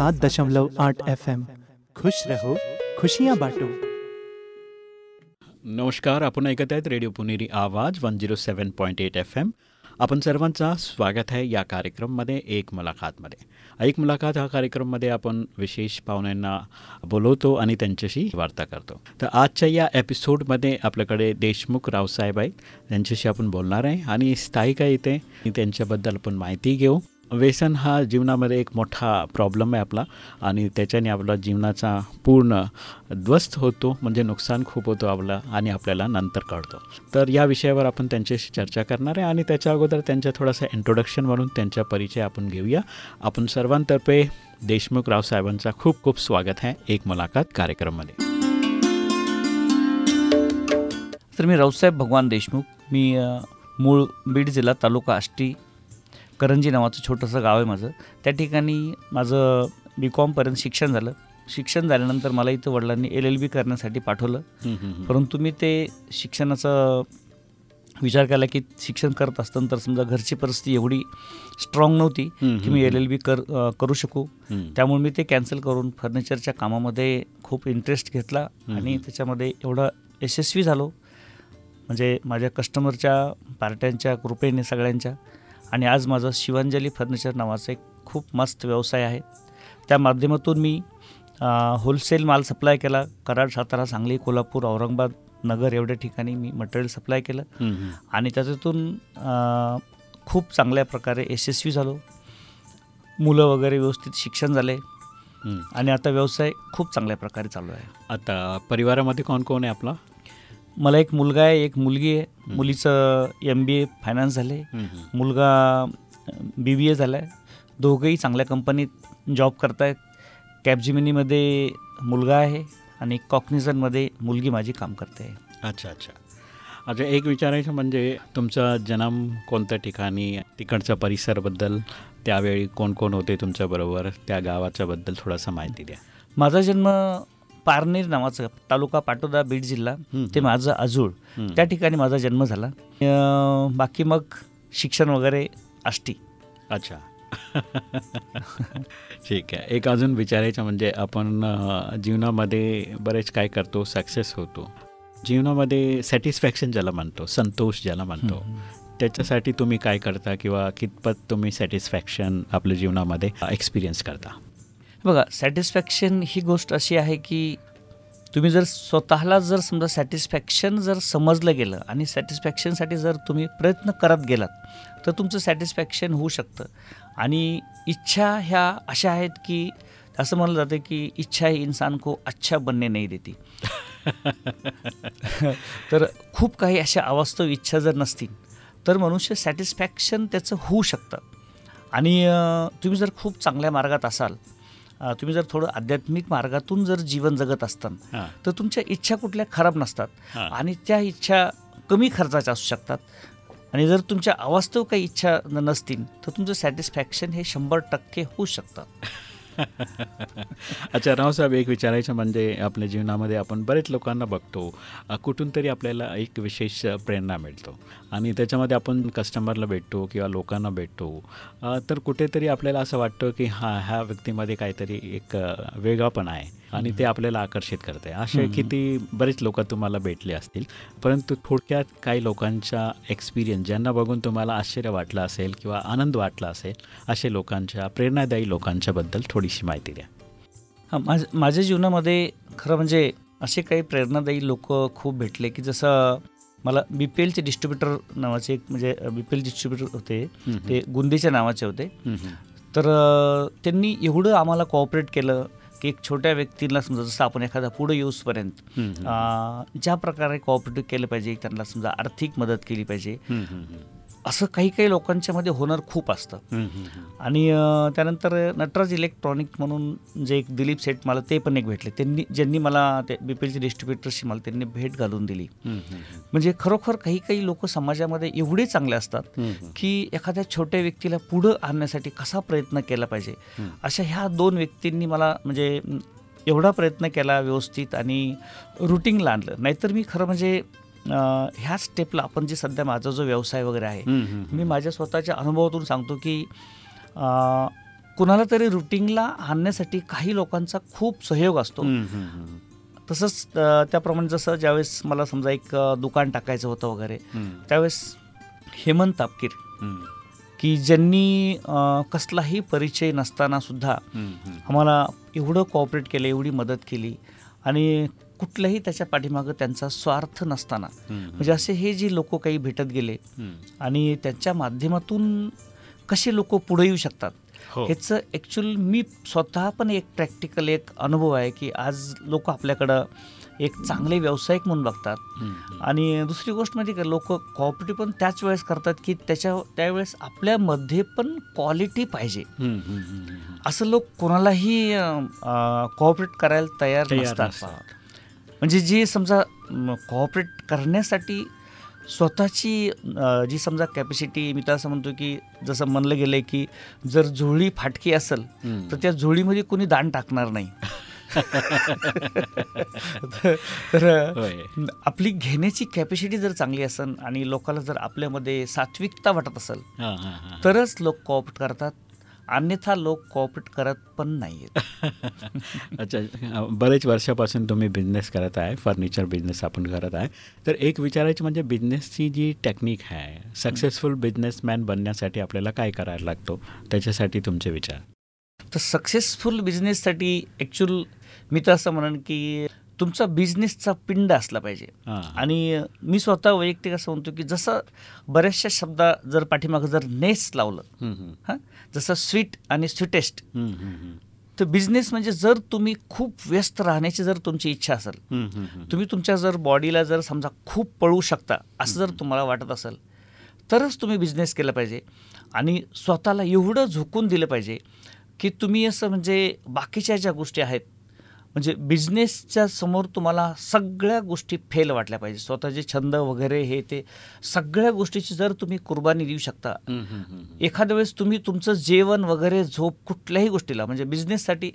सात दशमलव आठ एफ एम खुश रहो खुशियाँ बांटो. नमस्कार आपण ऐकत आहेत radio Puneri Awaaz one zero seven point eight F M आपण सर्वांचा स्वागत आहे या कार्यक्रममध्ये एक मुलाखतमध्ये. एक मुलाखत हा कार्यक्रममध्ये आपण विशेष पाहुण्यांना बोलवतो आणि त्यांच्याशी वार्ता करतो. तर आजच्या या एपिसोडमध्ये आपल्याकडे देशमुख रावसाहेब आहेत. त्यांच्याशी आपण बोलणार आहे आणि स्थायिका येते त्यांच्याबद्दल आपण माहिती घेऊ. व्यसन हा जीवनामध्ये एक मोठा प्रॉब्लेम आहे आपला आणि त्याच्याने आपला जीवनाचा पूर्ण ध्वस्त होतो म्हणजे नुकसान खूप होतो आपला आणि आपल्याला नंतर कळतो. तर या विषयावर आपण त्यांच्याशी चर्चा करणार आहे आणि त्याच्या अगोदर त्यांच्या थोडासा इंट्रोडक्शन म्हणून त्यांचा परिचय आपण घेऊया. आपण सर्वांतर्फे देशमुख रावसाहेबांचा खूप खूप स्वागत आहे एक मुलाखत कार्यक्रममध्ये. तर मी रावसाहेब भगवान देशमुख मी मूळ बीड जिल्हा तालुका आष्टी करंजी नावाचं छोटंसं गाव आहे माझं. त्या ठिकाणी माझं बी कॉमपर्यंत शिक्षण झालं. शिक्षण झाल्यानंतर मला इथं वडिलांनी एल एल बी करण्यासाठी पाठवलं. परंतु मी ते शिक्षणाचा विचार केला की शिक्षण करत असताना तर समजा घरची परिस्थिती एवढी स्ट्रॉंग नव्हती की मी एल एल बी कर करू शकू. त्यामुळे मी ते कॅन्सल करून फर्निचरच्या कामामध्ये खूप इंटरेस्ट घेतला आणि त्याच्यामध्ये एवढा यशस्वी झालो. म्हणजे माझ्या कस्टमरच्या पार्ट्यांच्या कृपेने सगळ्यांच्या आणि आज माझं शिवांजली फर्निचर नावाचा एक खूप मस्त व्यवसाय आहे. त्या माध्यमातून मी होलसेल माल सप्लाय केला. कराड सातारा सांगली कोल्हापूर औरंगाबाद नगर एवढ्या ठिकाणी मी मटेरियल सप्लाय केलं. आणि त्याच्यातून खूप चांगल्या प्रकारे यशस्वी झालो. मुलं वगैरे व्यवस्थित शिक्षण झाले. आणि आता व्यवसाय खूप चांगल्या प्रकारे चालू आहे. आता परिवारामध्ये कोण कोण आहे आपला? मला एक मुलगा आहे एक मुलगी आहे. मुलीचं एम बी ए फायनान्स झाले मुलगा बी बी ए झाला आहे दोघंही चांगल्या कंपनीत जॉब करतायत. कॅबजिमिनीमध्ये मुलगा आहे आणि कॉकनिझनमध्ये मुलगी माझी काम करते. आहे अच्छा अच्छा. अच्छा एक विचारायचं म्हणजे तुमचा जन्म कोणत्या ठिकाणी तिकडच्या परिसरबद्दल त्यावेळी कोण कोण होते तुमच्याबरोबर त्या गावाच्याबद्दल थोडासा माहिती द्या. माझा जन्म पारनेर नावाचं तालुका पाटोदा बीड जिल्हा. ते माझं आजूळ. त्या ठिकाणी माझा जन्म झाला. बाकी मग शिक्षण वगैरे आष्टी अच्छा. ठीक आहे. एक अजून विचारायचं म्हणजे आपण जीवनामध्ये बरेच काय करतो सक्सेस होतो. जीवनामध्ये सॅटिस्फॅक्शन ज्याला म्हणतो संतोष ज्याला म्हणतो त्याच्यासाठी तुम्ही काय करता किंवा कितपत तुम्ही सॅटिस्फॅक्शन आपल्या जीवनामध्ये एक्सपिरियन्स करता? बघा सॅटिस्फॅक्शन ही गोष्ट अशी आहे की तुम्ही जर स्वतःला जर समजा सॅटिस्फॅक्शन जर समजलं गेलं आणि सॅटिस्फॅक्शनसाठी जर तुम्ही प्रयत्न करत गेलात तर तुमचं सॅटिस्फॅक्शन होऊ शकतं. आणि इच्छा ह्या अशा आहेत की असं म्हणलं जातं की इच्छा ही इंसान को अच्छा बनने नाही देती. तर खूप काही अशा अवास्तव इच्छा जर नसतील तर मनुष्य सॅटिस्फॅक्शन त्याचं होऊ शकतं. आणि तुम्ही जर खूप चांगल्या मार्गात असाल तुम्ही जर थोडं आध्यात्मिक मार्गातून जर जीवन जगत असताल हां. तर तुमच्या इच्छा कुठल्या खराब नसतात. आणि त्या इच्छा कमी खर्चाच्या असू शकतात. आणि जर तुमच्या अवास्तव काही इच्छा नसतील तर तुमचं सॅटिस्फॅक्शन हे शंभर टक्के होऊ शकतं. अच्छा रावसाहेब एक विचारायचं म्हणजे आपल्या जीवनामध्ये आपण बरेच लोकांना बघतो कुठून तरी आपल्याला एक विशेष प्रेरणा मिळतो आणि त्याच्यामध्ये आपण कस्टमरला भेटतो किंवा लोकांना भेटतो. तर कुठेतरी आपल्याला असं वाटतं की हा ह्या व्यक्तीमध्ये काहीतरी एक वेगळापण आहे. आणि ते आपल्याला आकर्षित करते असे किती बरेच लोक तुम्हाला भेटले असतील परंतु थोडक्यात काही लोकांचा एक्सपिरियन्स ज्यांना बघून तुम्हाला आश्चर्य वाटलं असेल किंवा आनंद वाटला असेल असे लोकांच्या प्रेरणादायी लोकांच्याबद्दल थोडीशी माहिती द्या. हां माझ माझ्या जीवनामध्ये खरं म्हणजे असे काही प्रेरणादायी लोक खूप भेटले की जसं मला बी पी एलचे डिस्ट्रीब्युटर नावाचे एक म्हणजे बी पी एल डिस्ट्रीब्युटर होते ते गुंदीच्या नावाचे होते. तर त्यांनी एवढं आम्हाला कॉपरेट केलं की एक छोट्या व्यक्तीला समजा जसं आपण एखादा पुढे येऊसपर्यंत ज्या प्रकारे कॉपरेटिव्ह केलं पाहिजे त्यांना समजा आर्थिक मदत केली पाहिजे. असं काही काही लोकांच्या मध्ये होणार खूप असतं. आणि त्यानंतर नटराज इलेक्ट्रॉनिक म्हणून जे एक दिलीप सेठ मला ते पण एक भेटले त्यांनी ज्यांनी मला ते बी पी एलची डिस्ट्रीब्युटरशी मला त्यांनी भेट घालून दिली म्हणजे खरोखर काही काही लोक समाजामध्ये एवढे चांगले असतात. की एखाद्या छोट्या व्यक्तीला पुढं आणण्यासाठी कसा प्रयत्न केला पाहिजे. अशा ह्या दोन व्यक्तींनी मला म्हणजे एवढा प्रयत्न केला व्यवस्थित आणि रुटीनला आणलं नाहीतर मी खरं म्हणजे ह्या स्टेपला आपण जे सध्या माझा जो व्यवसाय वगैरे आहे मी माझ्या स्वतःच्या अनुभवातून सांगतो की कुणाला तरी रुटीनला आणण्यासाठी काही लोकांचा खूप सहयोग असतो. तसंच त्याप्रमाणे जसं ज्यावेळेस मला समजा एक दुकान टाकायचं होतं वगैरे त्यावेळेस हेमंत तापकीर की ज्यांनी कसलाही परिचय नसताना सुद्धा. आम्हाला एवढं कॉपरेट केलं एवढी मदत केली. आणि कुठल्याही त्याच्या पाठीमागं त्यांचा स्वार्थ नसताना म्हणजे असे हे जे लोक काही भेटत गेले. आणि त्यांच्या माध्यमातून कसे लोक पुढे येऊ शकतात हो. ह्याचं ॲक्च्युअल मी स्वतः पण एक प्रॅक्टिकल एक अनुभव आहे की आज लोक आपल्याकडं एक चांगले व्यावसायिक म्हणून बघतात. आणि दुसरी गोष्ट म्हणजे का लोक कॉपरेटिव्ह पण त्याच वेळेस करतात की त्याच्या त्यावेळेस आपल्यामध्ये पण क्वालिटी पाहिजे. असं लोक कोणालाही कॉपरेट करायला तयार नसतात. म्हणजे जी समजा कॉपरेट करण्यासाठी स्वतःची जी समजा कॅपॅसिटी मी तर असं म्हणतो की जसं म्हणलं गेलं आहे की जर झोळी फाटकी असेल. तर त्या झोळीमध्ये कोणी दान टाकणार नाही तर-. आपली घेण्याची कॅपॅसिटी जर चांगली असेल आणि लोकांना जर आपल्यामध्ये सात्विकता वाटत असेल. तरच लोक कॉपरेट करतात अन्यथा लोक कॉपरेट करत पण नाहीत अच्छा बरेच वर्षापासून तुम्ही बिझनेस करत आहे फर्निचर बिझनेस आपण करत आहे. तर एक विचारायचं म्हणजे बिझनेसची जी टेक्निक आहे सक्सेसफुल बिझनेसमॅन बनण्यासाठी आपल्याला काय करायला लागतो? त्याच्यासाठी तुमचे विचार. तर सक्सेसफुल बिझनेससाठी ॲक्च्युअल मी तर असं म्हणेन की तुमचा बिझनेसचा पिंड असला पाहिजे. आणि मी स्वतः वैयक्तिक असं म्हणतो की जसं बऱ्याचशा शब्दा जर पाठीमागं जर नेस लावलं. हां जसं स्वीट आणि स्वीटेस्ट. तर बिझनेस म्हणजे जर तुम्ही खूप व्यस्त राहण्याची जर तुमची इच्छा असेल. तुम्ही तुमच्या जर बॉडीला जर समजा खूप पळू शकता असं जर तुम्हाला वाटत असेल तरच तुम्ही बिझनेस केला पाहिजे आणि स्वतःला एवढं झोकून दिलं पाहिजे की तुम्ही असं म्हणजे बाकीच्या ज्या गोष्टी आहेत म्हणजे बिझनेसच्या समोर तुम्हाला सगळ्या गोष्टी फेल वाटल्या पाहिजे स्वतःचे छंद वगैरे हे ते सगळ्या गोष्टीची जर तुम्ही कुर्बानी देऊ शकता. एखाद्या वेळेस तुम्ही तुमचं जेवण वगैरे झोप कुठल्याही गोष्टीला म्हणजे बिझनेससाठी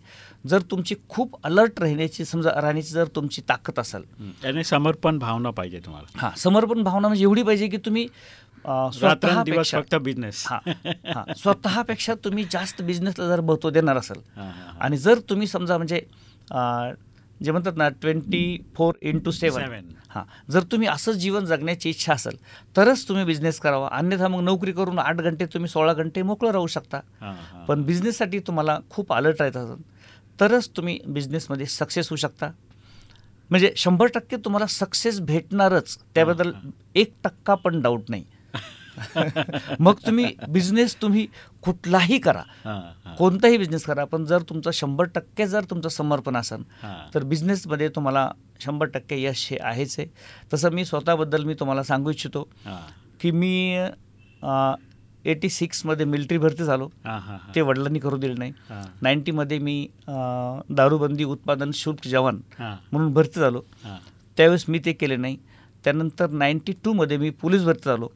जर तुमची खूप अलर्ट राहण्याची समजा राहण्याची जर तुमची ताकद असेल. आणि समर्पण भावना पाहिजे तुम्हाला हां समर्पण भावना म्हणजे एवढी पाहिजे की तुम्ही स्वतःपेक्षा फक्त बिझनेस स्वतःपेक्षा तुम्ही जास्त बिझनेसला जर महत्त्व देणार असेल. आणि जर तुम्ही समजा म्हणजे जे म्हणतात ना ट्वेंटी फोर इंटू सेवन. हां. जर तुम्ही असं जीवन जगण्याची इच्छा असेल तरच तुम्ही बिझनेस करावा. अन्यथा मग नोकरी करून आठ घंटे तुम्ही सोळा घंटे मोकळं राहू शकता. पण बिझनेससाठी तुम्हाला खूप अलर्ट असेल तरच तुम्ही बिझनेसमध्ये सक्सेस होऊ शकता. म्हणजे शंभर टक्के तुम्हाला सक्सेस भेटणारच. त्याबद्दल एक टक्का पण डाऊट नाही. मग तुम्ही बिझनेस तुम्ही कुठलाही करा. कोणताही बिझनेस करा पण जर तुमचं शंभर टक्के जर तुमचं समर्पण असेल. तर बिझनेसमध्ये तुम्हाला शंभर टक्के यश हे आहेच आहे तसं मी स्वतःबद्दल मी तुम्हाला सांगू इच्छितो. की मी एटी सिक्समध्ये मिलिटरी भरती झालो. ते वडिलांनी करू दिलं नाही. नाईन्टीमध्ये मी दारूबंदी उत्पादन शुल्क जवान म्हणून भरती झालो. त्यावेळेस मी ते केले नाही त्यानंतर नाईन्टी टूमध्ये मी पोलीस भरती झालो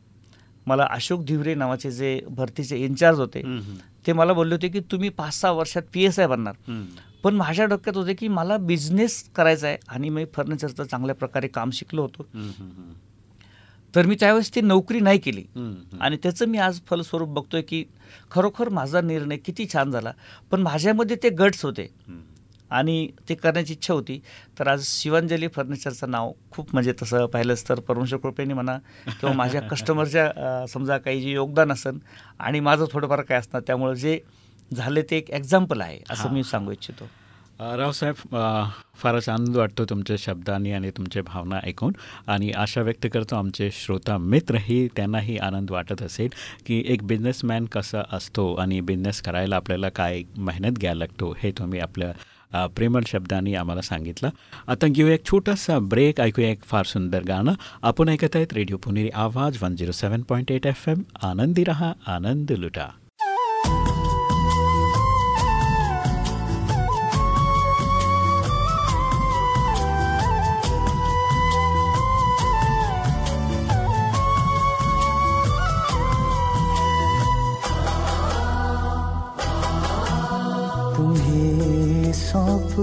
मला अशोक धिवरे नावाचे जे भरतीचे इन्चार्ज होते. ते मला बोलले होते की तुम्ही पाच सहा वर्षात पी एस आय बनणार. पण माझ्या डोक्यात होते की मला बिझनेस करायचा आहे आणि मी फर्निचरचं चांगल्या प्रकारे काम शिकलो होतो. तर मी त्यावेळेस ती नोकरी नाही केली. आणि त्याचं मी आज फलस्वरूप बघतोय की खरोखर माझा निर्णय किती छान झाला पण माझ्यामध्ये ते गट्स होते. आणि ते करण्याची इच्छा होती तर आज शिवांजली फर्निचरचं नाव खूप म्हणजे तसं पाहिलंच तर परमेश्वर कृपेने म्हणा किंवा माझ्या कस्टमरच्या समजा काही जे योगदान असेल आणि माझं थोडंफार काय असणार त्यामुळे जे झाले ते एक एक्झाम्पल आहे असं मी. सांगू इच्छितो रावसाहेब फारच आनंद वाटतो तुमच्या शब्दांनी आणि तुमच्या भावना ऐकून आणि आशा व्यक्त करतो आमचे श्रोता मित्रही त्यांनाही आनंद वाटत असेल की एक बिझनेसमॅन कसा असतो आणि बिझनेस करायला आपल्याला काय मेहनत घ्यायला लागतो हे तुम्ही आपल्या प्रेमळ शब्दांनी आम्हाला सांगितलं. आता घेऊया एक छोटासा ब्रेक ऐकूया एक फार सुंदर गाणं. आपण ऐकत आहेत radio Puneri Awaaz one zero seven point eight F M आनंदी रहा आनंद लुटा.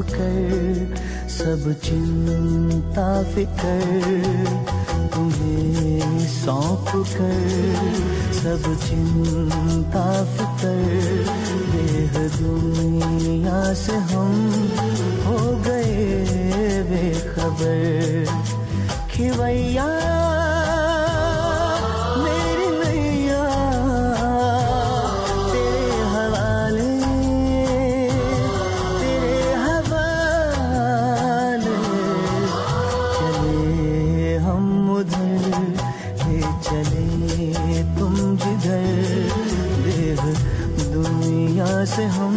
कर सब चिंता फिकर तुम्हें सौंप कर सब चिंता फिकर देह दुनिया से हम हो गए बेखबर। खिवैया से हम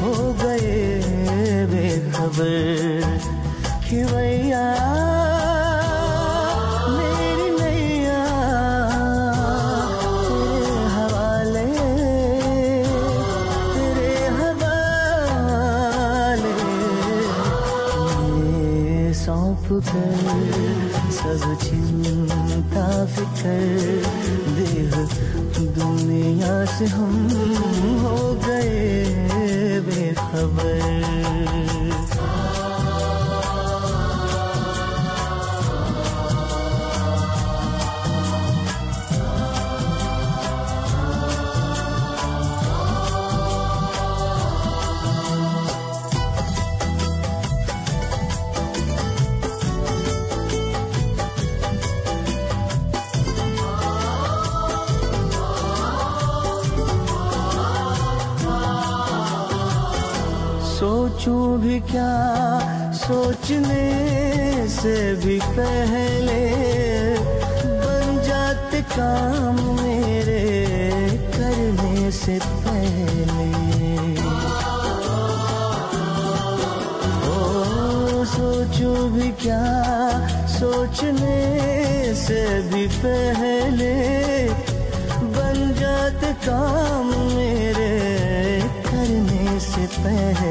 हो गए बेखबर। खिवैया मेरी नैया तेरे हवाले तेरे हवाले। ये सौंप कर सब चिंता फिकर। से हम हो गए बेखबर। क्या सोचने से भी पहले बन जाते काम मेरे करने से पहले। ओ, सोचो भी क्या सोचने से भी पहले बन जाते काम मेरे करने से पहले।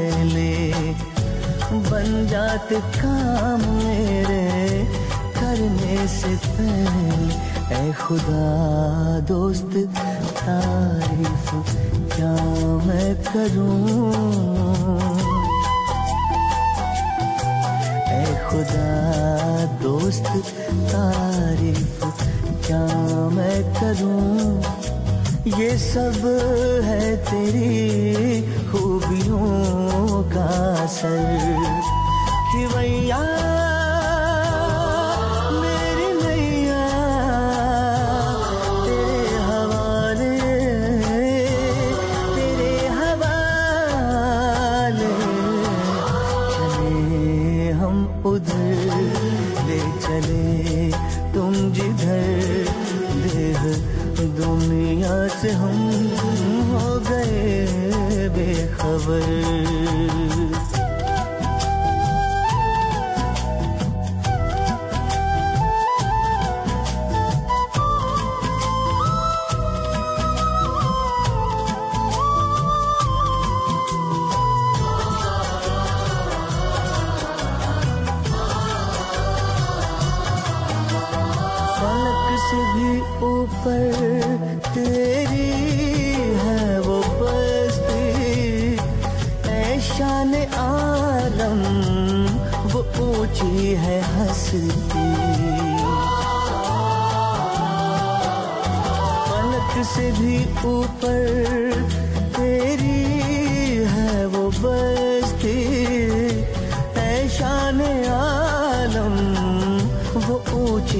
बन काम मेरे करने से पहले। ऐ खुदा दोस्त, तारीफ़ क्या मैं करूँ? ऐ खुदा दोस्त, तारीफ़ क्या मैं करूँ? ये सब है तेरी खूबियों का असर। कि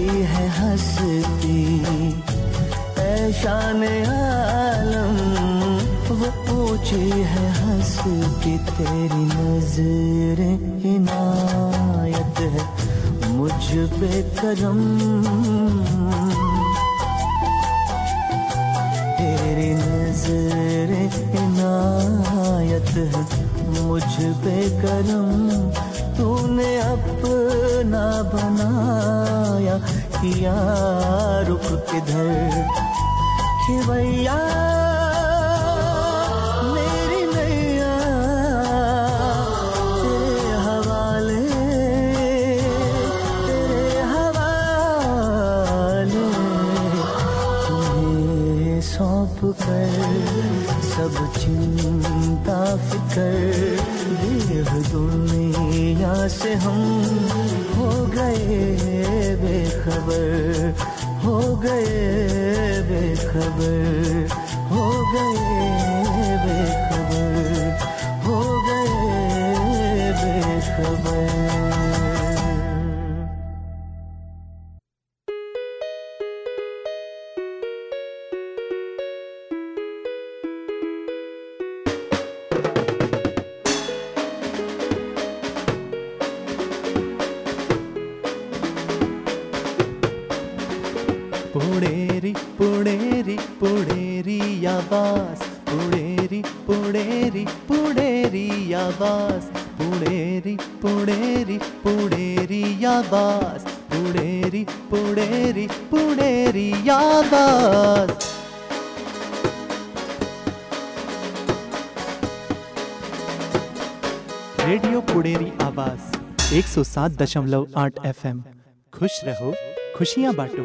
है हस्ती। ऐशान आलम वो पूछी है हस्ती। तेरी नजर इनायत है मुझ पे करम। तेरी नजर इनायत है मुझ पे करम। तूने अपना बनाया किया रुक किधर? कि भैया मेरी नैया, तेरे हवाले तेरे हवाले तुम्हें सौंप कर सब चिंता, फिकर, देह दुनिया से हम हो गए बेखबर हो गए बेखबर हो गए बेखबर हो गए बेखबर। सात दशमलव आठ एफ एम खुश रहो खुशियाँ बाटो।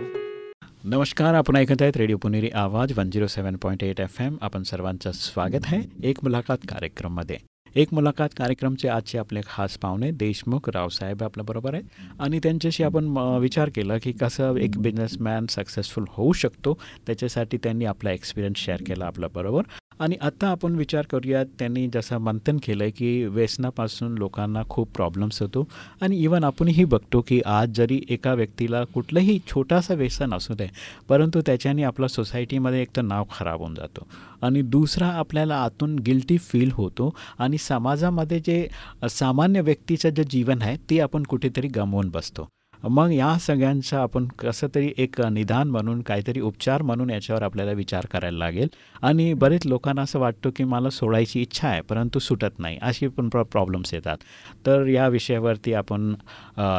नमस्कार आपण ऐकत आहेत radio Puneri Awaaz one zero seven point eight F M आपण सर्वांचं स्वागत आहे एक मुलाखत कार्यक्रममध्ये एक मुलाखत कार्यक्रमचे आजचे आपले खास पाहुणे देशमुख रावसाहेब आपल्याबरोबर आहेत आणि त्यांच्याशी आपण म, विचार केला की कसं एक बिझनेसमॅन सक्सेसफुल होऊ शकतो त्याच्यासाठी त्यांनी आपला एक्सपिरियन्स शेअर केला आपल्याबरोबर आणि आता आपण विचार करूयात त्यांनी जसं मंथन केलं आहे की व्यसनापासून लोकांना खूप प्रॉब्लेम्स होतो. आणि इवन आपणही बघतो की आज जरी एका व्यक्तीला कुठलंही छोटासा व्यसन असू दे परंतु त्याच्याने आपला सोसायटीमध्ये एक तर नाव खराब होऊन जातो. आणि दुसरा आपल्याला आतून गिल्टी फील होतो आणि समाजामध्ये जे सामान्य व्यक्तीचं जे जीवन आहे ते आपण कुठेतरी गमवून बसतो. मग या सगळ्यांचा आपण कसं तरी एक निदान म्हणून काहीतरी उपचार म्हणून याच्यावर आपल्याला विचार करायला लागेल. आणि बरेच लोकांना असं वाटतं की मला सोडायची इच्छा आहे परंतु सुटत नाही. अशी पण प्रॉ प्रॉब्लेम्स येतात. तर या विषयावरती आपण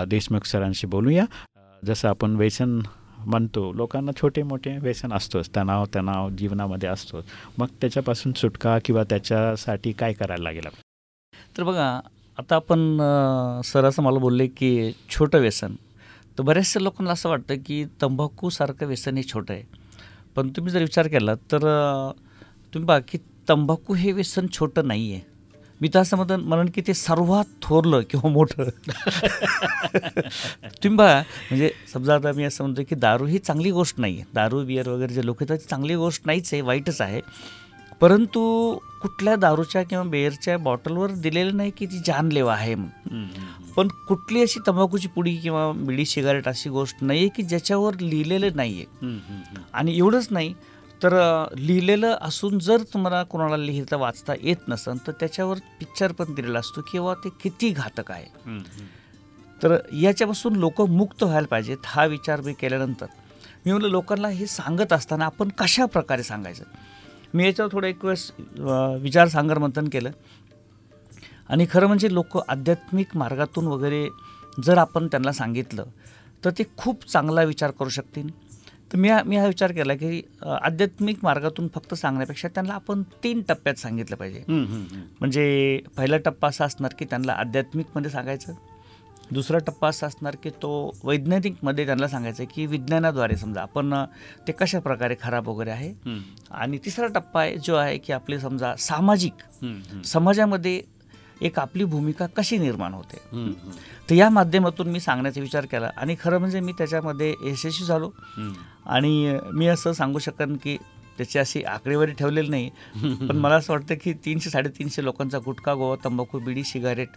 देशमुख सरांशी बोलूया. जसं आपण व्यसन म्हणतो लोकांना छोटे मोठे व्यसन असतोच. तणाव तणाव जीवनामध्ये असतोच. मग त्याच्यापासून सुटका किंवा त्याच्यासाठी काय करायला लागेल तर बघा आता आपण सर असं मला बोलले की छोटं व्यसन. तर बऱ्याचशा लोकांना असं वाटतं की तंबाखूसारखं व्यसन हे छोटं आहे. पण तुम्ही जर विचार केला तर तुम्ही बघा की तंबाखू हे व्यसन छोटं नाही आहे. मी तर असं म्हणत म्हणून की ते सर्वात थोरलं किंवा मोठं. तुम्ही बघा म्हणजे समजा आता मी असं म्हणतो की दारू ही चांगली गोष्ट नाही आहे. दारू बियर वगैरे जे लोक येतात ती चांगली गोष्ट नाहीच आहे वाईटच आहे. परंतु कुठल्या दारूच्या किंवा बेअरच्या बॉटलवर दिलेलं नाही की ती जानलेवा आहे म्हणून. पण कुठली अशी तंबाखूची पुडी किंवा बिडी सिगारेट अशी गोष्ट नाही आहे की ज्याच्यावर लिहिलेलं नाही आहे आणि एवढंच नाही तर लिहिलेलं असून जर तुम्हाला कोणाला लिहिता वाचता येत नसेल तर त्याच्यावर पिक्चर पण दिलेला असतो किंवा ते किती घातक आहे. तर याच्यापासून लोक मुक्त व्हायला पाहिजेत हा विचार मी केल्यानंतर. मी म्हणलं लोकांना हे सांगत असताना आपण कशा प्रकारे सांगायचं? मी याच्यावर थोडं एक वेळेस विचार सांगर मंथन केलं. आणि खरं म्हणजे लोक आध्यात्मिक मार्गातून वगैरे जर आपण त्यांना सांगितलं तर ते खूप चांगला विचार करू शकतील. तर मी हा मी हा विचार केला की आध्यात्मिक मार्गातून फक्त सांगण्यापेक्षा त्यांना आपण तीन टप्प्यात सांगितलं पाहिजे. म्हणजे पहिला टप्पा असा असणार की त्यांना आध्यात्मिकमध्ये सांगायचं दुसरा टप्पा असा असणार की तो वैज्ञानिकमध्ये त्यांना सांगायचं की विज्ञानाद्वारे समजा आपण ते कशा प्रकारे खराब वगैरे आहे? आणि तिसरा टप्पा आहे जो आहे की आपली समजा सामाजिक समाजामध्ये एक आपली भूमिका कशी निर्माण होते? तर या माध्यमातून मी सांगण्याचा विचार केला आणि खरं म्हणजे मी त्याच्यामध्ये यशस्वी झालो. आणि मी असं सांगू शकेन की त्याची अशी आकडेवारी ठेवलेली नाही. पण मला असं वाटतं की तीनशे साडेतीनशे लोकांचा गुटखा गोवा तंबाखू बिडी सिगारेट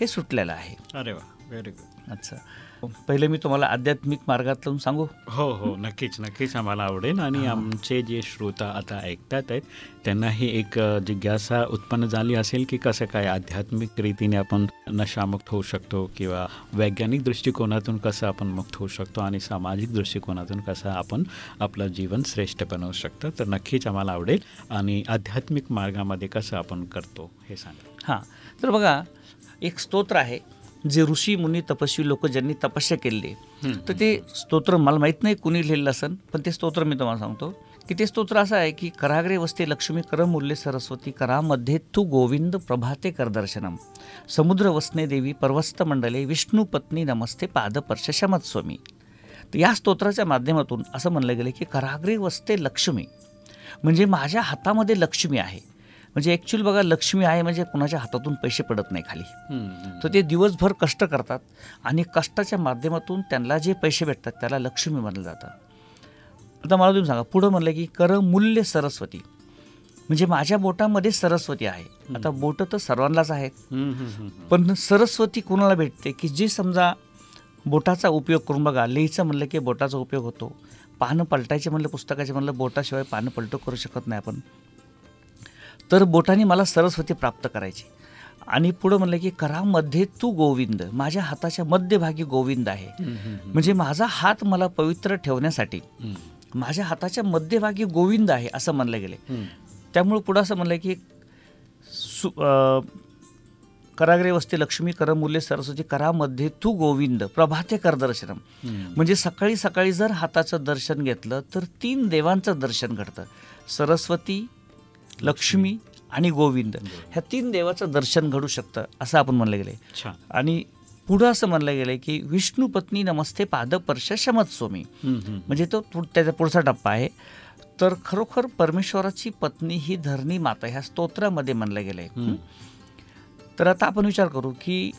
हे सुटलेलं आहे. अरे वा. व्हेरी गुड अच्छा. पहिले मी तुम्हाला आध्यात्मिक मार्गातून सांगू? हो हो. नक्कीच नक्कीच. आम्हाला आवडेल आणि आमचे जे श्रोता आता ऐकतात आहेत त्यांनाही एक जिज्ञासा उत्पन्न झाली असेल की कसं काय आध्यात्मिक रीतीने आपण नशामुक्त होऊ शकतो किंवा वैज्ञानिक दृष्टिकोनातून कसं आपण मुक्त होऊ शकतो आणि सामाजिक दृष्टिकोनातून कसं आपण आपलं जीवन श्रेष्ठ बनवू शकतो. तर नक्कीच आम्हाला आवडेल आणि आध्यात्मिक मार्गामध्ये कसं आपण करतो हे सांगा. हां. तर बघा एक स्तोत्र आहे. जे ऋषी मुनी तपस्वी लोक ज्यांनी तपस्या केलेली आहे. तर ते स्तोत्र मला माहीत नाही कुणी लिहिलेलं असन पण ते स्तोत्र मी तुम्हाला सांगतो की ते स्तोत्र असं आहे की कराग्रे वस्ते लक्ष्मी करमूल्य सरस्वती करामध्ये तू गोविंद प्रभाते करदर्शनम समुद्र वसने देवी पर्वस्त मंडले विष्णू पत्नी नमस्ते पादपर्श शमत स्वामी. तर या स्तोत्राच्या माध्यमातून असं म्हणलं गेलं की कराग्रे वसते लक्ष्मी म्हणजे माझ्या हातामध्ये लक्ष्मी आहे. म्हणजे ॲक्च्युअली बघा लक्ष्मी आहे म्हणजे कुणाच्या हातातून पैसे पडत नाही खाली. तर ते दिवसभर कष्ट करतात आणि कष्टाच्या माध्यमातून त्यांना जे पैसे भेटतात त्याला लक्ष्मी म्हणलं जातं. आता मला तुम्ही सांगा पुढं म्हणलं की करमूल्य सरस्वती. म्हणजे माझ्या बोटामध्ये सरस्वती आहे. आता बोटं तर सर्वांनाच आहेत. पण सरस्वती कोणाला भेटते? की जे समजा बोटाचा उपयोग करून बघा लिहायचं म्हणलं की बोटाचा उपयोग होतो. पानं पलटायचे म्हणलं पुस्तकाचे म्हणलं बोटाशिवाय पानं पलटो करू शकत नाही आपण. तर बोटाने मला सरस्वती प्राप्त करायची. आणि पुढं म्हणलं की करामध्ये तू गोविंद. माझ्या हाताच्या मध्यभागी गोविंद आहे. म्हणजे माझा हात मला पवित्र ठेवण्यासाठी माझ्या हाताच्या मध्यभागी गोविंद आहे असं म्हणलं गेले. त्यामुळे पुढं असं म्हणलं की सु कराग्रे वस्ते लक्ष्मी करमूल्य सरस्वती करामध्ये तू गोविंद प्रभाते कर दर्शनम. म्हणजे सकाळी सकाळी जर हाताचं दर्शन घेतलं तर तीन देवांचं दर्शन घडतं. सरस्वती लक्ष्मी आणि गोविंद ह्या तीन देवाचं दर्शन घडू शकतं असं आपण म्हणलं गेले आणि पुढं असं म्हणलं गेलं की विष्णू पत्नी नमस्ते पादपर्श शमत सोमी म्हणजे तो त्याचा पुढचा टप्पा आहे. तर खरोखर परमेश्वराची पत्नी ही धरणी माता ह्या स्तोत्रामध्ये म्हणलं गेलंय. तर आता आपण विचार करू की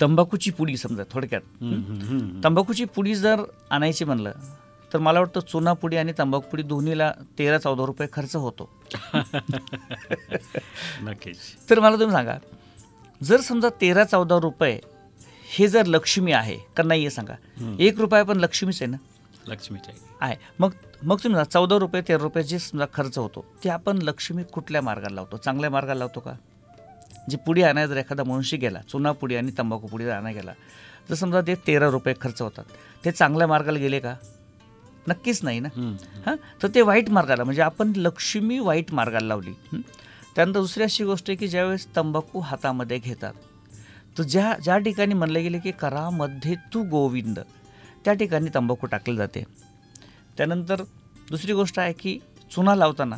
तंबाखूची पुडी समजा थोडक्यात. तंबाखूची पुडी जर आणायची म्हणलं तर मला वाटतं चुना पुडी आणि तंबाखू पुडी दोन्हीला तेरा चौदा रुपये खर्च होतो. नक्कीच. तर मला तुम्ही सांगा जर समजा तेरा चौदा रुपये हे जर लक्ष्मी आहे का नाही आहे सांगा. एक रुपया पण लक्ष्मीच आहे ना? लक्ष्मीच्या आहे. मग मग तुम्ही सांगा चौदा रुपये तेरा रुपये जे समजा खर्च होतो ते आपण लक्ष्मी कुठल्या मार्गाला लावतो? चांगल्या मार्गाला लावतो का? जी पुडी आणायला जर एखादा मनुष्य गेला चुना पुडी आणि तंबाखू जर आणायला गेला तर समजा ते तेरा रुपये खर्च होतात. ते चांगल्या मार्गाला गेले का? नक्कीच नाही ना. हां? तर ते वाईट मार्गाला म्हणजे आपण लक्ष्मी वाईट मार्गाला लावली? त्यानंतर दुसरी अशी गोष्ट आहे की ज्यावेळेस तंबाखू हातामध्ये घेतात तर ज्या ज्या ठिकाणी म्हणलं गेले की करामध्ये तू गोविंद त्या ठिकाणी तंबाखू टाकले जाते. त्यानंतर दुसरी गोष्ट आहे की चुना लावताना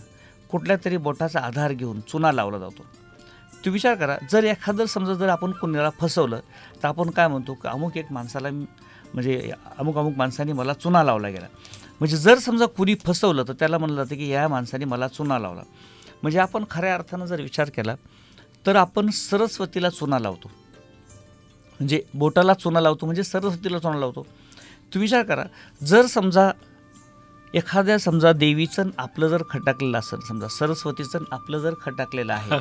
कुठल्या तरी बोटाचा आधार घेऊन चुना लावला जातो. तू विचार करा जर एखादं समजा जर आपण कुणाला फसवलं तर आपण काय म्हणतो की अमुक एक माणसाला म्हणजे अमुक अमुक माणसाने मला चुना लावला गेला. म्हणजे जर समजा कुणी फसवलं तर त्याला म्हणलं जातं की या माणसाने मला चुना लावला. म्हणजे आपण खऱ्या अर्थानं जर विचार केला तर आपण सरस्वतीला चुना लावतो. म्हणजे बोटाला चुना लावतो म्हणजे सरस्वतीला चुना लावतो. तू विचार करा जर समजा एखाद्या समजा देवीचं आपलं जर खटाकलेलं असेल समजा सरस्वतीचं आपलं जर खटाकलेलं आहे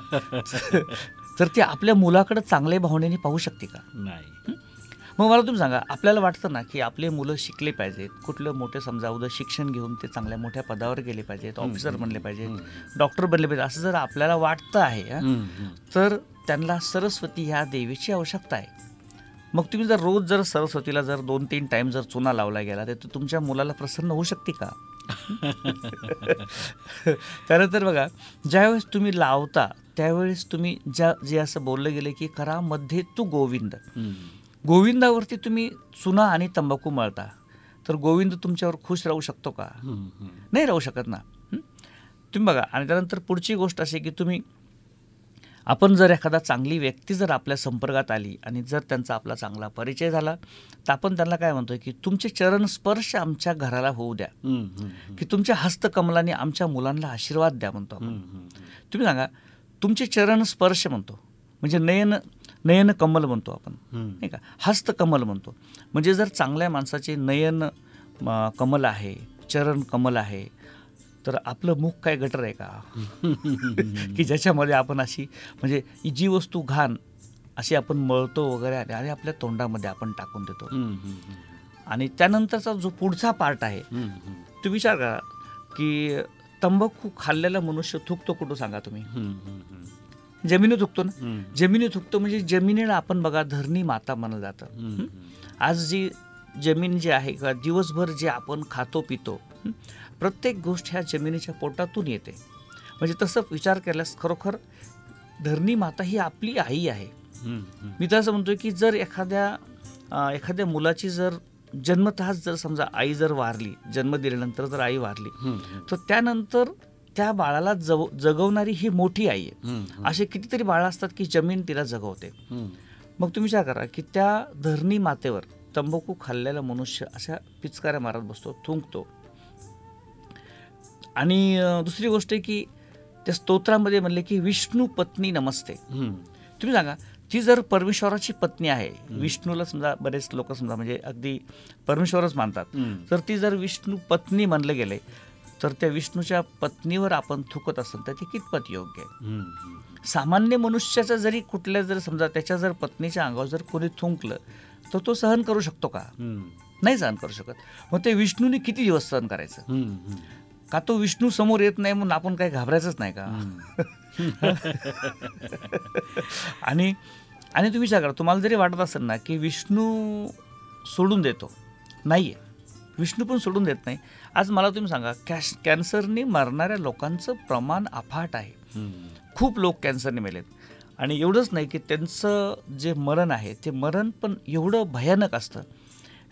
तर ते आपल्या मुलाकडे चांगल्या भावनेने पाहू शकते का? नाही. मग मला तुम्ही सांगा आपल्याला वाटतं ना की आपले मुलं शिकले पाहिजेत कुठलं मोठे समजा उद्या शिक्षण घेऊन ते चांगल्या मोठ्या पदावर गेले पाहिजेत ऑफिसर बनले पाहिजेत डॉक्टर बनले पाहिजे असं जर आपल्याला वाटतं आहे तर त्यांना सरस्वती ह्या देवीची आवश्यकता आहे. मग तुम्ही जर रोज जर सरस्वतीला जर दोन तीन टाइम जर चुना लावला गेला तर तुमच्या मुलाला प्रसन्न होऊ शकते का? त्यानंतर बघा ज्यावेळेस तुम्ही लावता त्यावेळेस तुम्ही ज्या जे असं बोललं गेलं की करामध्ये तू गोविंद. गोविंदावरती तुम्ही चुना आणि तंबाखू मळता. तर गोविंद तुमच्यावर खुश राहू शकतो का? नाही राहू शकत ना? तुम्ही बघा आणि त्यानंतर पुढची गोष्ट अशी की तुम्ही आपण जर एखादा चांगली व्यक्ती जर आपल्या संपर्कात आली आणि जर त्यांचा आपला चांगला परिचय झाला तर आपण त्यांना काय म्हणतोय की तुमचे चरण स्पर्श आमच्या घराला होऊ द्या. की तुमच्या हस्तकमलाने आमच्या मुलांना आशीर्वाद द्या म्हणतो आपण. तुम्ही सांगा तुमचे चरण स्पर्श म्हणतो. म्हणजे नयन नयन कमल म्हणतो आपण. नाही का? हस्तकमल म्हणतो. म्हणजे जर चांगल्या माणसाचे नयन कमल आहे चरण कमल आहे तर आपलं मुख काय गटर आहे का? की ज्याच्यामध्ये आपण अशी म्हणजे जी वस्तू घाण अशी आपण मळतो वगैरे आणि आणि आपल्या तोंडामध्ये आपण टाकून देतो. आणि त्यानंतरचा जो पुढचा पार्ट आहे तुम्ही विचार करा की तंबाखू खाल्लेला मनुष्य थुकतो कुठं सांगा तुम्ही? जमिनी थुकतो ना. हम्म, जमिनी थुकतो म्हणजे जमिनीला आपण बघा धरणी माता म्हणलं जातं? आज जी जमीन जी आहे किंवा दिवसभर जे आपण खातो पितो? प्रत्येक गोष्ट ह्या जमिनीच्या पोटातून येते. म्हणजे तसं विचार केल्यास खरोखर धरणी माता ही आपली आई आहे. मी तर असं म्हणतोय की जर एखाद्या एखाद्या मुलाची जर जन्मतःच जर समजा आई जर वारली जन्म दिल्यानंतर जर आई वारली तर त्यानंतर त्या बाळाला जव जगवणारी ही मोठी आई आहे. असे कितीतरी बाळं असतात की जमीन तिला जगवते. मग तुम्ही विचार करा की त्या धरणी मातेवर तंबाखू खाल्लेला मनुष्य अशा पिचकाऱ्या मारत बसतो थुंकतो. आणि दुसरी गोष्ट आहे की त्या स्तोत्रामध्ये म्हणले की विष्णू पत्नी नमस्ते. तुम्ही सांगा ती जर परमेश्वराची पत्नी आहे विष्णूला समजा बरेच लोक समजा म्हणजे अगदी परमेश्वरच मानतात. तर ती जर विष्णू पत्नी म्हणलं गेले तर त्या विष्णूच्या पत्नीवर आपण थुकत असेल तर ते कितपत योग्य आहे? सामान्य मनुष्याचं जरी कुठल्या जर समजा त्याच्या जर पत्नीच्या अंगावर जर कोणी थुंकलं तर तो सहन करू शकतो का? नाही सहन करू शकत. मग ते विष्णूने किती दिवस सहन करायचं? का तो विष्णू समोर येत नाही म्हणून आपण काही घाबरायचंच नाही का? आणि आणि तुम्ही विचार करा तुम्हाला जरी वाटत असेल ना की विष्णू सोडून देतो नाही आहे विष्णू पण सोडून देत नाही. आज मला तुम्ही सांगा कॅश कॅन्सरने मरणाऱ्या लोकांचं प्रमाण अफाट आहे. खूप लोक कॅन्सरने मेलेत. आणि एवढंच नाही की त्यांचं जे मरण आहे ते मरण पण एवढं भयानक असतं.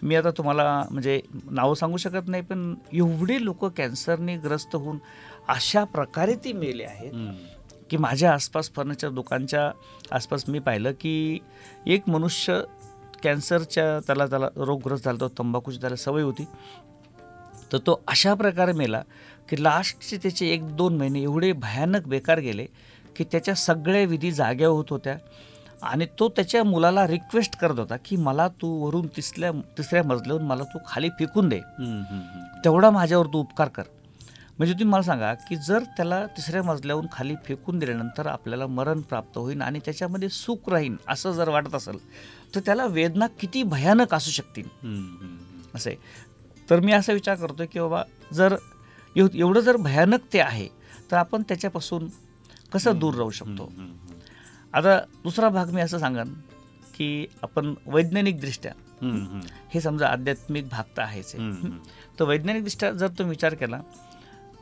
मी आता तुम्हाला म्हणजे नावं सांगू शकत नाही पण एवढे लोक कॅन्सरने ग्रस्त होऊन अशा प्रकारे ती मेले आहेत की माझ्या आसपास फर्निचर दुकानच्या आसपास मी पाहिलं की एक मनुष्य कॅन्सरच्या त्याला त्याला रोगग्रस्त झाला तो तंबाखूची त्याला सवय होती. तर तो अशा प्रकारे मेला की लास्टचे त्याचे एक दोन महिने एवढे भयानक बेकार गेले की त्याच्या सगळ्या विधी जाग्या होत होत्या. आणि तो त्याच्या मुलाला रिक्वेस्ट करत होता की मला तू वरून तिसऱ्या तिसऱ्या मजल्यावरून मला तू खाली फेकून दे. तेवढा माझ्यावर तू उपकार कर. म्हणजे तुम्ही मला सांगा की जर त्याला तिसऱ्या मजल्याहून खाली फेकून दिल्यानंतर आपल्याला मरण प्राप्त होईल आणि त्याच्यामध्ये सुख राहील असं जर वाटत असेल तर त्याला वेदना किती भयानक असू शकतील. असं तर मी असा विचार करतो की बाबा जर एव- एवढं जर भयानक ते आहे तर आपण त्याच्यापासून कसं दूर राहू शकतो? आता दुसरा भाग मी असं सांगन की आपण वैज्ञानिकदृष्ट्या हे समजा आध्यात्मिक भाग तर आहेच आहे. तर वैज्ञानिकदृष्ट्या जर तुम्ही विचार केला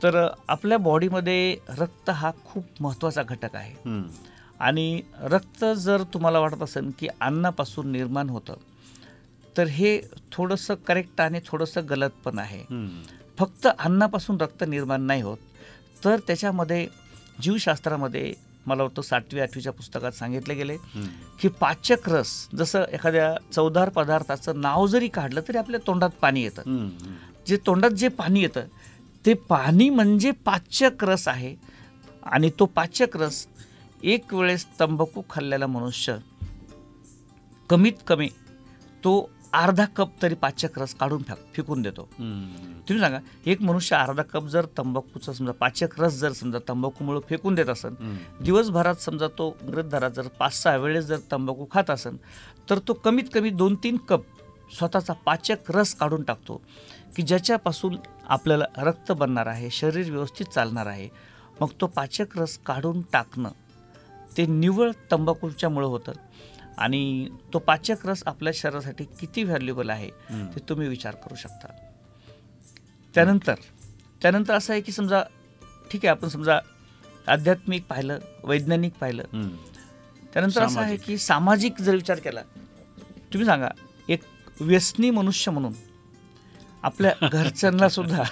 तर आपल्या बॉडीमध्ये रक्त हा खूप महत्त्वाचा घटक आहे. आणि रक्त जर तुम्हाला वाटत असेल की अन्नापासून निर्माण होतं तर हे थोडंसं करेक्ट आणि थोडंसं गलत पण आहे. फक्त अन्नापासून रक्त निर्माण नाही होत. तर त्याच्यामध्ये जीवशास्त्रामध्ये मला वाटतं सातवी आठवीच्या पुस्तकात सांगितले गेले की पाचक रस जसं एखाद्या चवदार पदार्थाचं नाव जरी काढलं तरी आपल्या तोंडात पाणी येतं. जे तोंडात जे पाणी येतं ते पाणी म्हणजे पाचक रस आहे. आणि तो पाचक रस एक वेळेस तंबाखू खाल्लेला मनुष्य कमीत कमी तो अर्धा कप तरी पाचक रस काढून फेक फेकून देतो. तुम्ही सांगा एक मनुष्य अर्धा कप जर तंबाखूचा समजा पाचक रस जर समजा तंबाखूमुळे फेकून देत असेल दिवसभरात समजा तो गृहधारात जर पाच सहा वेळेस जर तंबाखू खात असेल तर तो कमीत कमी दोन तीन कप स्वतःचा पाचक रस काढून टाकतो की ज्याच्यापासून आपल्याला रक्त बनणार आहे शरीर व्यवस्थित चालणार आहे. मग तो पाचक रस काढून टाकणं ते निव्वळ तंबाखूच्यामुळं होतं. आणि तो पाचक रस आपल्या शरीरासाठी किती व्हॅल्युएबल आहे. ते तुम्ही विचार करू शकता त्यानंतर त्यानंतर असं आहे की समजा ठीक आहे आपण समजा आध्यात्मिक पाहिलं वैज्ञानिक पाहिलं. त्यानंतर असं आहे. की सामाजिक जर विचार केला तुम्ही सांगा एक व्यसनी मनुष्य म्हणून आपल्या घरच्यांना सुद्धा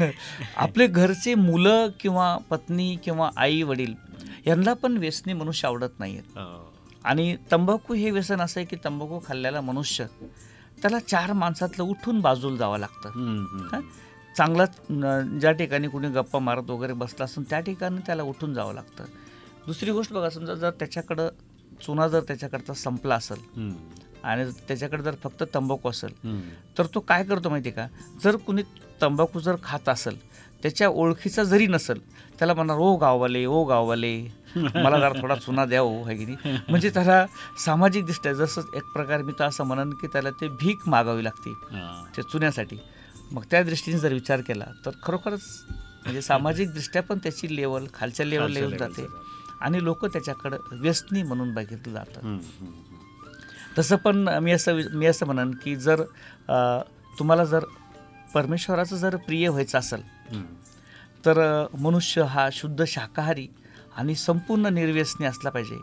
आपले घरचे मुलं किंवा पत्नी किंवा आई वडील यांना पण व्यसनी मनुष्य आवडत नाहीत हो. आणि तंबाखू हे व्यसन असं आहे की तंबाखू खाल्लेला मनुष्य त्याला चार माणसातलं उठून बाजूला जावं लागतं हम्म, हम्म. हा? चांगला न- ज्या ठिकाणी कुणी गप्पा मारत वगैरे बसला असून त्या ठिकाणी त्याला उठून जावं लागतं दुसरी गोष्ट बघा समजा जर त्याच्याकडं चुना जर त्याच्याकडचा संपला असेल आणि त्याच्याकडे जर फक्त तंबाखू असेल. तर तो काय करतो माहिती आहे का जर कुणी तंबाखू जर खात असेल त्याच्या ओळखीचा जरी नसेल त्याला म्हणणार ओ गाववाले ओ गाववाले मला जरा थोडा चुना द्या हो आहे की नाही? म्हणजे त्याला सामाजिक दृष्ट्या जसं एक प्रकारे मी तर असं म्हणन की त्याला ते भीक मागावी लागते. ते चुन्यासाठी. मग त्या दृष्टीने जर विचार केला तर खरोखरच म्हणजे सामाजिक पण त्याची लेवल खालच्या लेवलला येऊन जाते. आणि लोक त्याच्याकडं व्यसनी म्हणून बघितलं जातं. तसं पण मी असं मी असं म्हणन की जर तुम्हाला जर परमेश्वराचं जर प्रिय व्हायचं असेल. तर मनुष्य हा शुद्ध शाकाहारी आणि संपूर्ण निर्व्यसनी असला पाहिजे.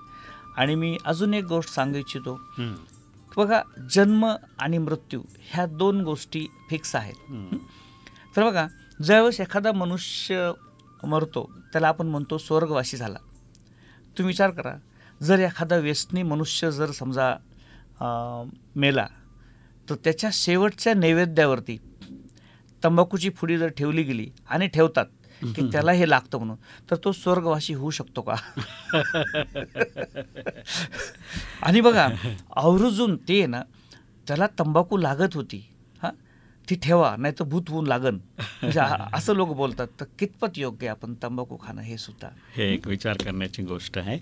आणि मी अजून एक गोष्ट सांगू इच्छितो. बघा जन्म आणि मृत्यू ह्या दोन गोष्टी फिक्स आहेत. तर बघा ज्यावेळेस एखादा मनुष्य मरतो त्याला आपण म्हणतो स्वर्गवासी झाला. तुम्ही विचार करा जर एखादा व्यसनी मनुष्य जर समजा मेला तर त्याच्या शेवटच्या नैवेद्यावरती तंबाखूची फुडी जर ठेवली गेली आणि ठेवतात की त्याला हे लागतं म्हणून. तर तो स्वर्गवासी होऊ शकतो का? आणि बघा आवर्जून ते ना त्याला तंबाखू लागत होती. ती ठेवा नाही तर भूत होऊन लागन. म्हणजे असं लोक बोलतात. तर कितपत योग्य आपण तंबाखू खाणं हे सुद्धा? हे एक विचार करण्याची गोष्ट आहे.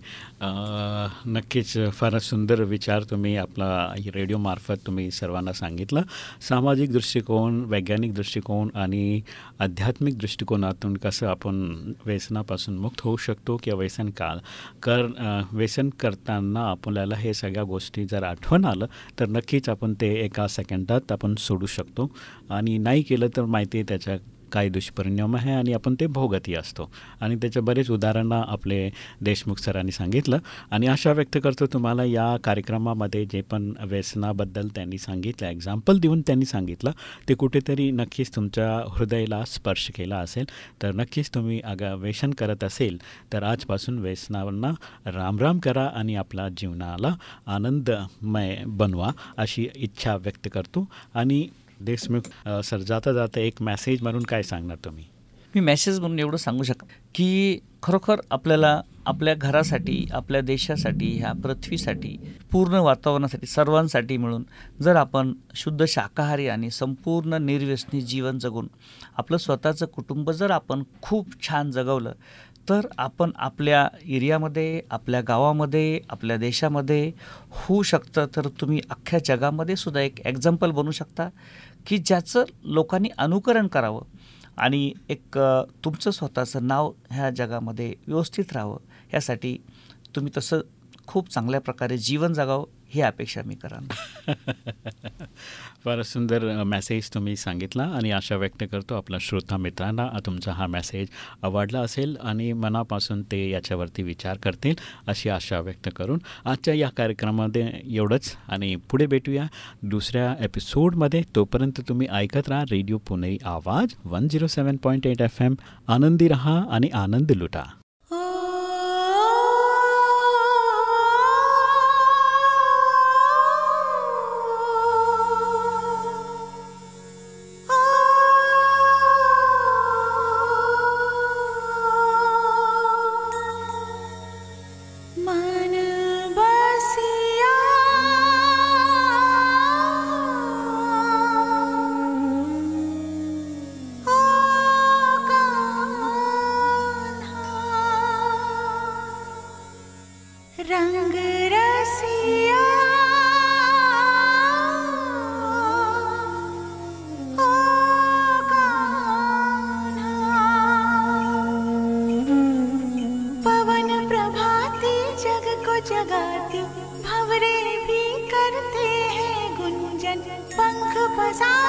नक्कीच फारच सुंदर विचार तुम्ही आपला रेडिओमार्फत तुम्ही सर्वांना सांगितलं. सामाजिक दृष्टिकोन वैज्ञानिक दृष्टिकोन आणि आध्यात्मिक दृष्टिकोनातून कसं आपण व्यसनापासून मुक्त होऊ शकतो किंवा व्यसन काल कर व्यसन करताना आपल्याला हे सगळ्या गोष्टी जर आठवण आलं तर नक्कीच आपण ते एका सेकंदात आपण सोडू शकतो. आणि नाही केलं तर माहिती आहे त्याच्या काय दुष्परिणाम आहे आणि आपण ते भोगतही असतो. आणि त्याच्या बरेच उदाहरणं आपले देशमुख सरांनी सांगितलं. आणि आशा व्यक्त करतो तुम्हाला या कार्यक्रमामध्ये जे पण व्यसनाबद्दल त्यांनी सांगितलं एक्झाम्पल देऊन त्यांनी सांगितलं ते कुठेतरी नक्कीच तुमच्या हृदयाला स्पर्श केला असेल. तर नक्कीच तुम्ही अगर व्यसन करत असेल तर आजपासून व्यसनांना रामराम करा आणि आपला जीवनाला आनंदमय बनवा अशी इच्छा व्यक्त करतो. आणि देशमुख अ, सर जाता जाता एक मेसेज म्हणून काय सांगणार तुम्ही? मी मेसेज म्हणून एवढं सांगू शक की खरोखर आपल्याला आपल्या घरासाठी आपल्या देशासाठी ह्या पृथ्वीसाठी पूर्ण वातावरणासाठी सर्वांसाठी मिळून जर आपण शुद्ध शाकाहारी आणि संपूर्ण निर्व्यसनी जीवन जगून आपलं स्वतःचं कुटुंब जर आपण खूप छान जगवलं तर आपण आपल्या एरियामध्ये आपल्या गावामध्ये आपल्या देशामध्ये होऊ शकतं. तर तुम्ही अख्ख्या जगामध्ये सुद्धा एक एक्झाम्पल बनू शकता. की ज्याचं लोकांनी अनुकरण करावं आणि एक तुमचं स्वतःचं नाव ह्या जगामध्ये व्यवस्थित राहावं यासाठी तुम्ही तसं खूप चांगल्या प्रकारे जीवन जगावं. ही अपेक्षा मी करा फार सुंदर मेसेज तुम्ही सांगितला आणि आशा व्यक्त करतो आपल्या श्रोता मित्रांना तुमचा हा मेसेज आवडला असेल आणि मनापासून ते याच्यावरती विचार करतील अशी आशा व्यक्त करून आजच्या या कार्यक्रमामध्ये एवढंच आणि पुढे भेटूया. दुसऱ्या एपिसोडमध्ये तोपर्यंत तुम्ही ऐकत राहा radio Pune Awaaz one zero seven point eight F M. आनंदी रहा आणि आनंद लुटा. 小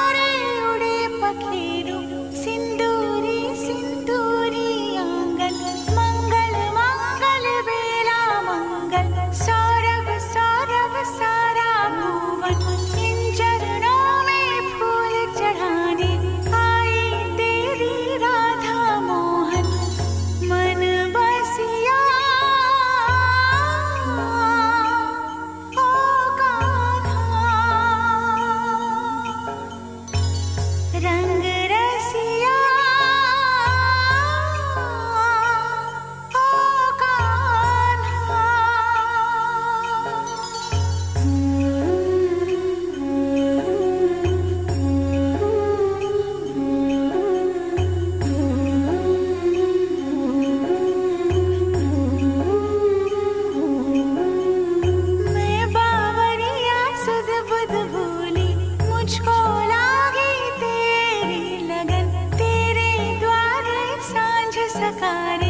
नमस्कार